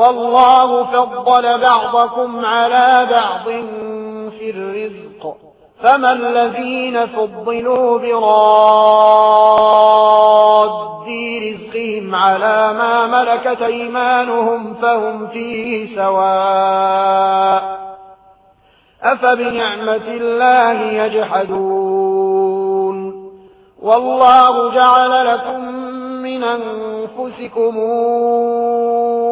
والله فضل بعضكم على بعض في الرزق. فما الذين فضلوا براد رزقهم على ما ملكت أيمانهم فهم فيه سواء. أفبنعمة الله يجحدون. والله جعل لكم من أنفسكم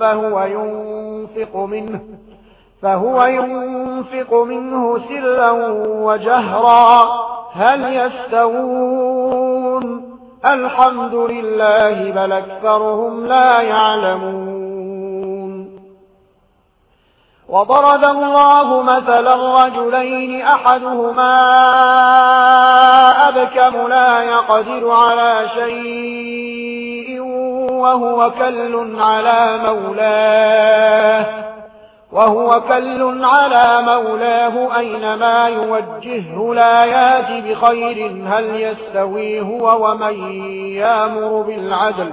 فهو ينفق منه فهو ينفق منه سرا وجهرا. هل يستوون؟ الحمد لله بل أكثرهم لا يعلمون. وضرب الله مثلا رجلين أحدهما أبكم لا يقدر على شيء وهو كل على مولاه وهو كل على مولاه أينما يوجهه لا ياتي بخير هل يستوي هو ومن يامر بالعدل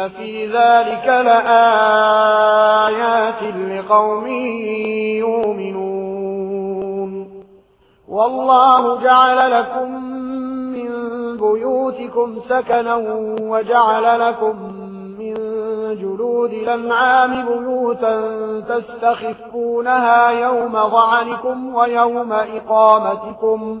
إن في ذلك لآيات لقوم يؤمنون والله جعل لكم من بيوتكم سكنا وجعل لكم من جلود الأنعام بيوتا تستخفونها يوم ضعنكم ويوم إقامتكم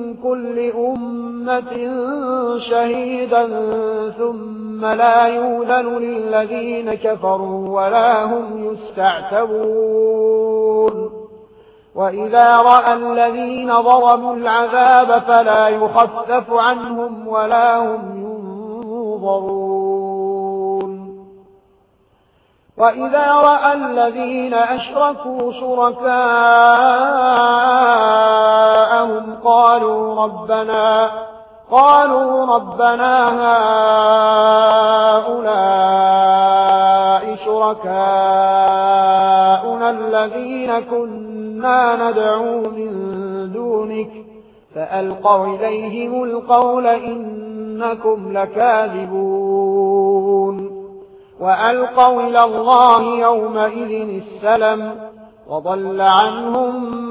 كل أمة شهيدا ثم لا يولن للذين كفروا ولا هم يستعتبون وإذا رأى الذين ضربوا العذاب فلا يخفف عنهم ولا هم ينظرون وإذا رأى الذين أشركوا شركاء أنهم قالوا ربنا قالوا ربنا هؤلاء شركاؤنا الذين كنا ندعو من دونك فألقوا إليهم القول إنكم لكاذبون وألقوا إلى الله يومئذ السلم وضل عنهم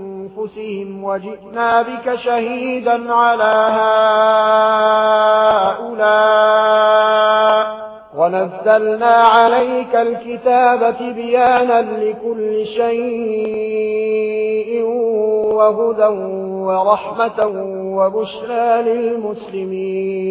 أنفسهم وجئنا بك شهيدا على هؤلاء ونزلنا عليك الكتابة بيانا لكل شيء وهدى ورحمة وبشرى للمسلمين